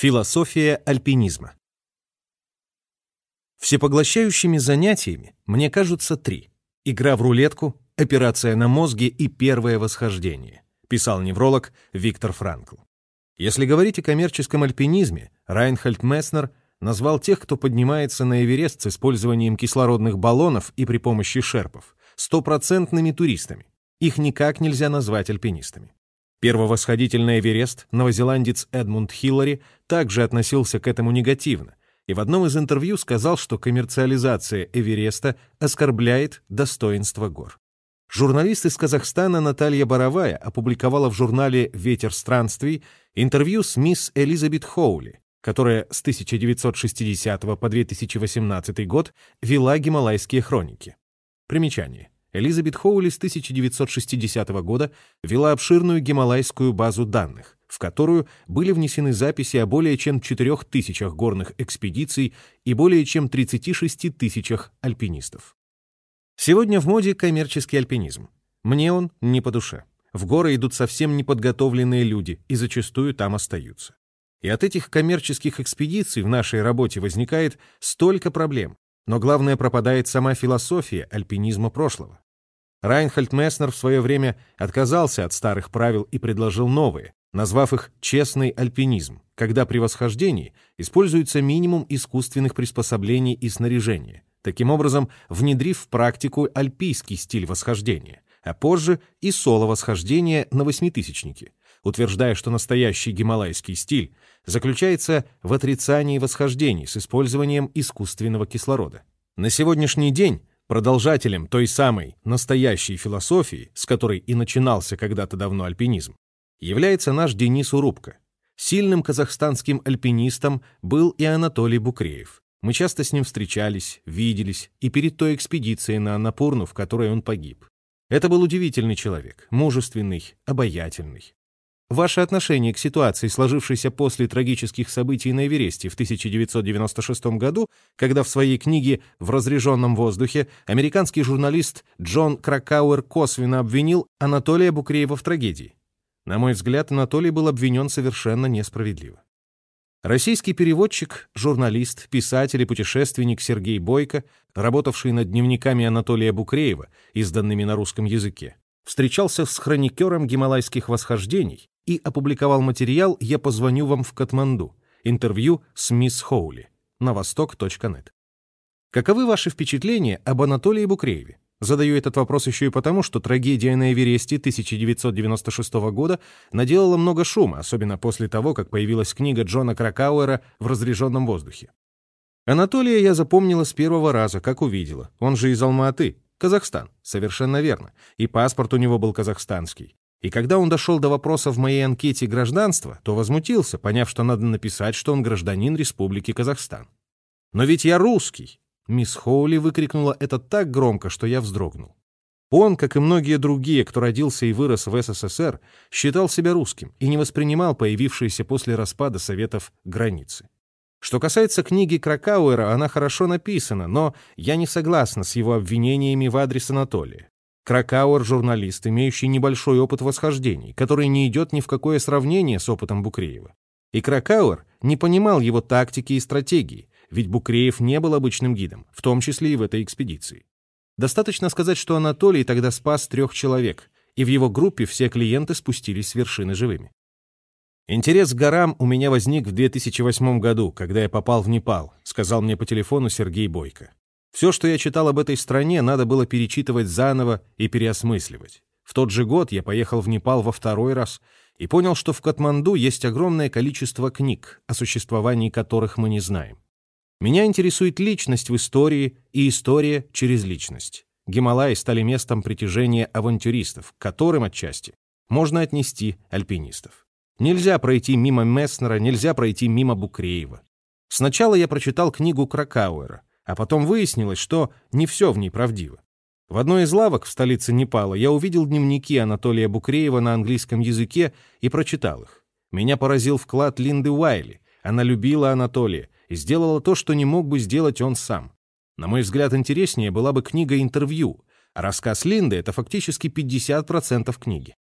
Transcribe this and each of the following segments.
Философия альпинизма Всепоглощающими занятиями мне кажутся три. Игра в рулетку, операция на мозге и первое восхождение, писал невролог Виктор Франкл. Если говорить о коммерческом альпинизме, Райнхальд Месснер назвал тех, кто поднимается на Эверест с использованием кислородных баллонов и при помощи шерпов, стопроцентными туристами. Их никак нельзя назвать альпинистами. Первовосходитель на Эверест, новозеландец Эдмунд Хиллари, также относился к этому негативно и в одном из интервью сказал, что коммерциализация Эвереста оскорбляет достоинство гор. Журналист из Казахстана Наталья Боровая опубликовала в журнале «Ветер странствий» интервью с мисс Элизабет Хоули, которая с 1960 по 2018 год вела гималайские хроники. Примечание. Элизабет Хоули с 1960 года вела обширную гималайскую базу данных, в которую были внесены записи о более чем 4000 горных экспедиций и более чем 36 тысячах альпинистов. Сегодня в моде коммерческий альпинизм. Мне он не по душе. В горы идут совсем неподготовленные люди и зачастую там остаются. И от этих коммерческих экспедиций в нашей работе возникает столько проблем, но главное пропадает сама философия альпинизма прошлого. Райнхальд Месснер в свое время отказался от старых правил и предложил новые, назвав их «честный альпинизм», когда при восхождении используется минимум искусственных приспособлений и снаряжения, таким образом внедрив в практику альпийский стиль восхождения, а позже и соло-восхождение на восьмитысячнике, утверждая, что настоящий гималайский стиль заключается в отрицании восхождений с использованием искусственного кислорода. На сегодняшний день продолжателем той самой настоящей философии, с которой и начинался когда-то давно альпинизм, является наш Денис Урубко. Сильным казахстанским альпинистом был и Анатолий Букреев. Мы часто с ним встречались, виделись и перед той экспедицией на Анапурну, в которой он погиб. Это был удивительный человек, мужественный, обаятельный. Ваше отношение к ситуации, сложившейся после трагических событий на Эвересте в 1996 году, когда в своей книге «В разреженном воздухе» американский журналист Джон Кракауэр косвенно обвинил Анатолия Букреева в трагедии. На мой взгляд, Анатолий был обвинен совершенно несправедливо. Российский переводчик, журналист, писатель и путешественник Сергей Бойко, работавший над дневниками Анатолия Букреева, изданными на русском языке, встречался с хроникером гималайских восхождений и опубликовал материал «Я позвоню вам в Катманду» интервью с мисс Хоули на восток.нет. Каковы ваши впечатления об Анатолии Букрееве? Задаю этот вопрос еще и потому, что трагедия на Эвересте 1996 года наделала много шума, особенно после того, как появилась книга Джона Кракауэра «В разреженном воздухе». Анатолия я запомнила с первого раза, как увидела. Он же из Алма-Аты, Казахстан, совершенно верно. И паспорт у него был казахстанский. И когда он дошел до вопроса в моей анкете гражданства, то возмутился, поняв, что надо написать, что он гражданин Республики Казахстан. «Но ведь я русский!» Мисс Хоули выкрикнула это так громко, что я вздрогнул. Он, как и многие другие, кто родился и вырос в СССР, считал себя русским и не воспринимал появившиеся после распада Советов границы. Что касается книги Кракауэра, она хорошо написана, но я не согласна с его обвинениями в адрес Анатолия. Кракауэр — журналист, имеющий небольшой опыт восхождений, который не идет ни в какое сравнение с опытом Букреева. И Кракауэр не понимал его тактики и стратегии, ведь Букреев не был обычным гидом, в том числе и в этой экспедиции. Достаточно сказать, что Анатолий тогда спас трех человек, и в его группе все клиенты спустились с вершины живыми. «Интерес к горам у меня возник в 2008 году, когда я попал в Непал», сказал мне по телефону Сергей Бойко. «Все, что я читал об этой стране, надо было перечитывать заново и переосмысливать. В тот же год я поехал в Непал во второй раз и понял, что в Катманду есть огромное количество книг, о существовании которых мы не знаем. Меня интересует личность в истории и история через личность. Гималаи стали местом притяжения авантюристов, к которым отчасти можно отнести альпинистов. Нельзя пройти мимо Месснера, нельзя пройти мимо Букреева. Сначала я прочитал книгу Кракауэра, а потом выяснилось, что не все в ней правдиво. В одной из лавок в столице Непала я увидел дневники Анатолия Букреева на английском языке и прочитал их. Меня поразил вклад Линды Уайли. Она любила Анатолия и сделала то, что не мог бы сделать он сам. На мой взгляд, интереснее была бы книга интервью, а рассказ Линды — это фактически 50% книги.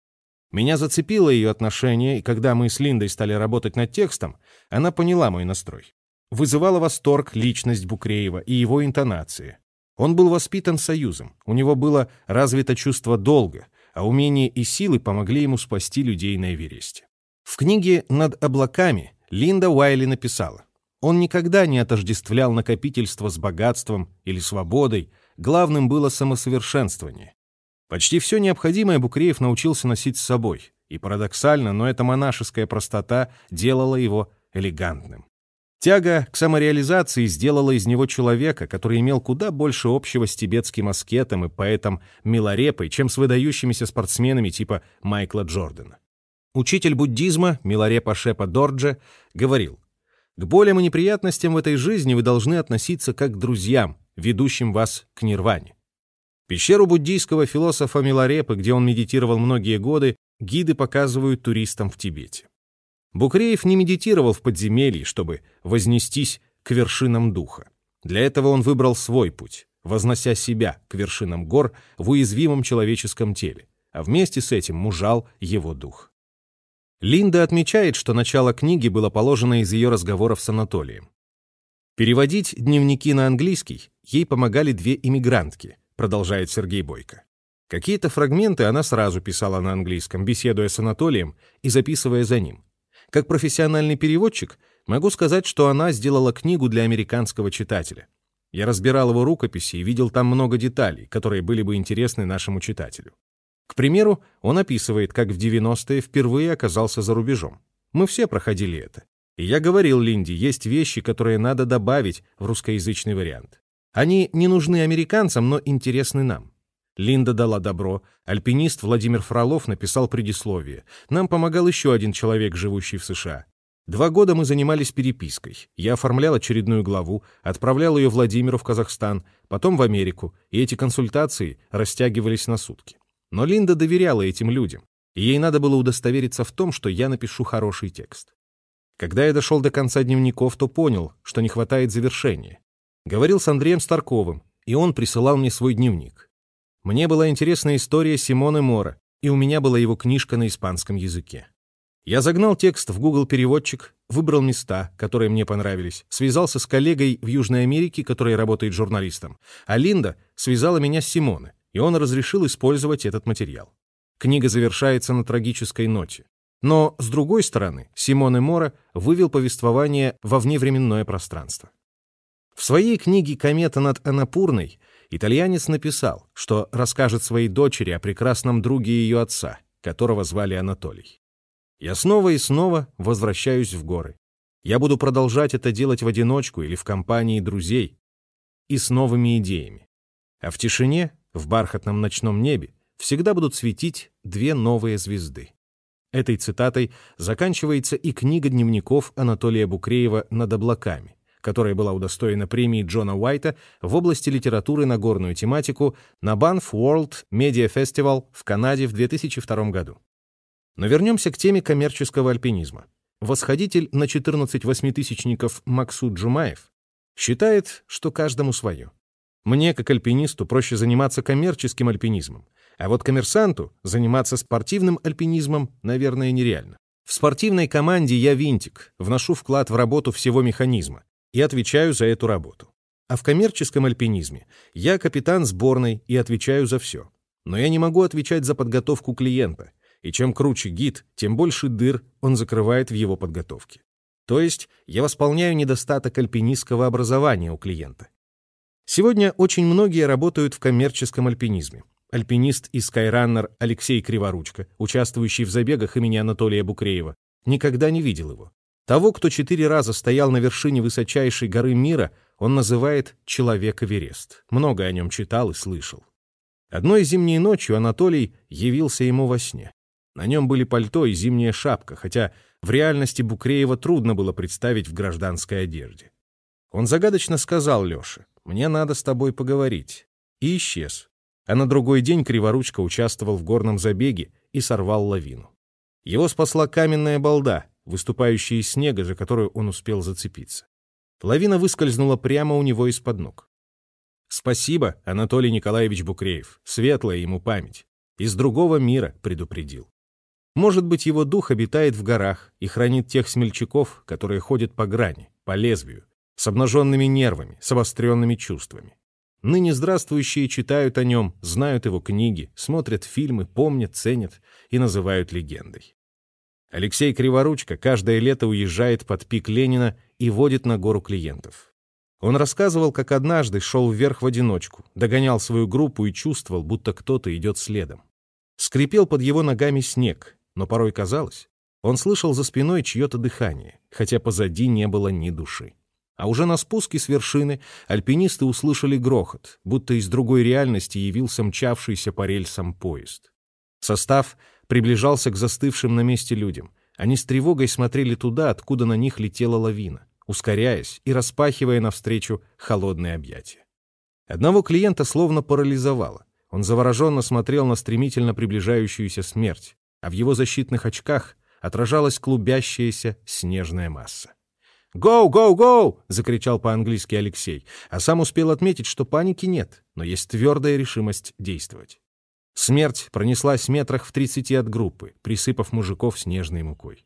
Меня зацепило ее отношение, и когда мы с Линдой стали работать над текстом, она поняла мой настрой. Вызывала восторг личность Букреева и его интонации. Он был воспитан союзом, у него было развито чувство долга, а умение и силы помогли ему спасти людей на Эвересте. В книге «Над облаками» Линда Уайли написала, «Он никогда не отождествлял накопительство с богатством или свободой, главным было самосовершенствование. Почти все необходимое Букреев научился носить с собой, и парадоксально, но эта монашеская простота делала его элегантным. Тяга к самореализации сделала из него человека, который имел куда больше общего с тибетским аскетом и поэтом Миларепой, чем с выдающимися спортсменами типа Майкла Джордана. Учитель буддизма Миларепа Шепа Дорджа говорил, «К болям и неприятностям в этой жизни вы должны относиться как к друзьям, ведущим вас к нирване. Пещеру буддийского философа Миларепы, где он медитировал многие годы, гиды показывают туристам в Тибете. Букреев не медитировал в подземелье, чтобы вознестись к вершинам духа. Для этого он выбрал свой путь, вознося себя к вершинам гор в уязвимом человеческом теле, а вместе с этим мужал его дух. Линда отмечает, что начало книги было положено из ее разговоров с Анатолием. Переводить дневники на английский ей помогали две иммигрантки — продолжает Сергей Бойко. Какие-то фрагменты она сразу писала на английском, беседуя с Анатолием и записывая за ним. Как профессиональный переводчик могу сказать, что она сделала книгу для американского читателя. Я разбирал его рукописи и видел там много деталей, которые были бы интересны нашему читателю. К примеру, он описывает, как в 90-е впервые оказался за рубежом. Мы все проходили это. И я говорил Линде, есть вещи, которые надо добавить в русскоязычный вариант. Они не нужны американцам, но интересны нам. Линда дала добро, альпинист Владимир Фролов написал предисловие. Нам помогал еще один человек, живущий в США. Два года мы занимались перепиской. Я оформлял очередную главу, отправлял ее Владимиру в Казахстан, потом в Америку, и эти консультации растягивались на сутки. Но Линда доверяла этим людям, и ей надо было удостовериться в том, что я напишу хороший текст. Когда я дошел до конца дневников, то понял, что не хватает завершения. Говорил с Андреем Старковым, и он присылал мне свой дневник. Мне была интересна история Симоны Мора, и у меня была его книжка на испанском языке. Я загнал текст в Google переводчик, выбрал места, которые мне понравились, связался с коллегой в Южной Америке, который работает журналистом, а Линда связала меня с Симоной, и он разрешил использовать этот материал. Книга завершается на трагической ноте. Но, с другой стороны, Симон Мора вывел повествование во вневременное пространство. В своей книге «Комета над Анапурной» итальянец написал, что расскажет своей дочери о прекрасном друге ее отца, которого звали Анатолий. «Я снова и снова возвращаюсь в горы. Я буду продолжать это делать в одиночку или в компании друзей и с новыми идеями. А в тишине, в бархатном ночном небе, всегда будут светить две новые звезды». Этой цитатой заканчивается и книга дневников Анатолия Букреева «Над облаками», которая была удостоена премии Джона Уайта в области литературы на горную тематику на Banff World Media Festival в Канаде в 2002 году. Но вернемся к теме коммерческого альпинизма. Восходитель на 14 восьмитысячников Максуд Джумаев считает, что каждому свое. Мне, как альпинисту, проще заниматься коммерческим альпинизмом, а вот коммерсанту заниматься спортивным альпинизмом, наверное, нереально. В спортивной команде я винтик, вношу вклад в работу всего механизма, и отвечаю за эту работу. А в коммерческом альпинизме я капитан сборной и отвечаю за все. Но я не могу отвечать за подготовку клиента, и чем круче гид, тем больше дыр он закрывает в его подготовке. То есть я восполняю недостаток альпинистского образования у клиента. Сегодня очень многие работают в коммерческом альпинизме. Альпинист и скайраннер Алексей Криворучко, участвующий в забегах имени Анатолия Букреева, никогда не видел его. Того, кто четыре раза стоял на вершине высочайшей горы мира, он называет «человек Эверест». Много о нем читал и слышал. Одной зимней ночью Анатолий явился ему во сне. На нем были пальто и зимняя шапка, хотя в реальности Букреева трудно было представить в гражданской одежде. Он загадочно сказал Леше, «Мне надо с тобой поговорить», и исчез. А на другой день Криворучка участвовал в горном забеге и сорвал лавину. Его спасла каменная балда, выступающая из снега, за которую он успел зацепиться. Лавина выскользнула прямо у него из-под ног. «Спасибо, Анатолий Николаевич Букреев, светлая ему память. Из другого мира предупредил». Может быть, его дух обитает в горах и хранит тех смельчаков, которые ходят по грани, по лезвию, с обнаженными нервами, с обостренными чувствами. Ныне здравствующие читают о нем, знают его книги, смотрят фильмы, помнят, ценят и называют легендой. Алексей Криворучко каждое лето уезжает под пик Ленина и водит на гору клиентов. Он рассказывал, как однажды шел вверх в одиночку, догонял свою группу и чувствовал, будто кто-то идет следом. Скрипел под его ногами снег, но порой казалось, он слышал за спиной чье-то дыхание, хотя позади не было ни души. А уже на спуске с вершины альпинисты услышали грохот, будто из другой реальности явился мчавшийся по рельсам поезд. Состав приближался к застывшим на месте людям. Они с тревогой смотрели туда, откуда на них летела лавина, ускоряясь и распахивая навстречу холодные объятия. Одного клиента словно парализовало. Он завороженно смотрел на стремительно приближающуюся смерть, а в его защитных очках отражалась клубящаяся снежная масса. «Гоу, гоу, гоу!» — закричал по-английски Алексей, а сам успел отметить, что паники нет, но есть твердая решимость действовать. Смерть пронеслась метрах в тридцати от группы, присыпав мужиков снежной мукой.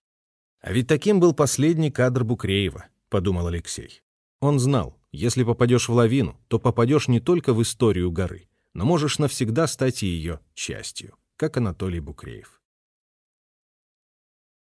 «А ведь таким был последний кадр Букреева», — подумал Алексей. Он знал, если попадешь в лавину, то попадешь не только в историю горы, но можешь навсегда стать ее частью, как Анатолий Букреев.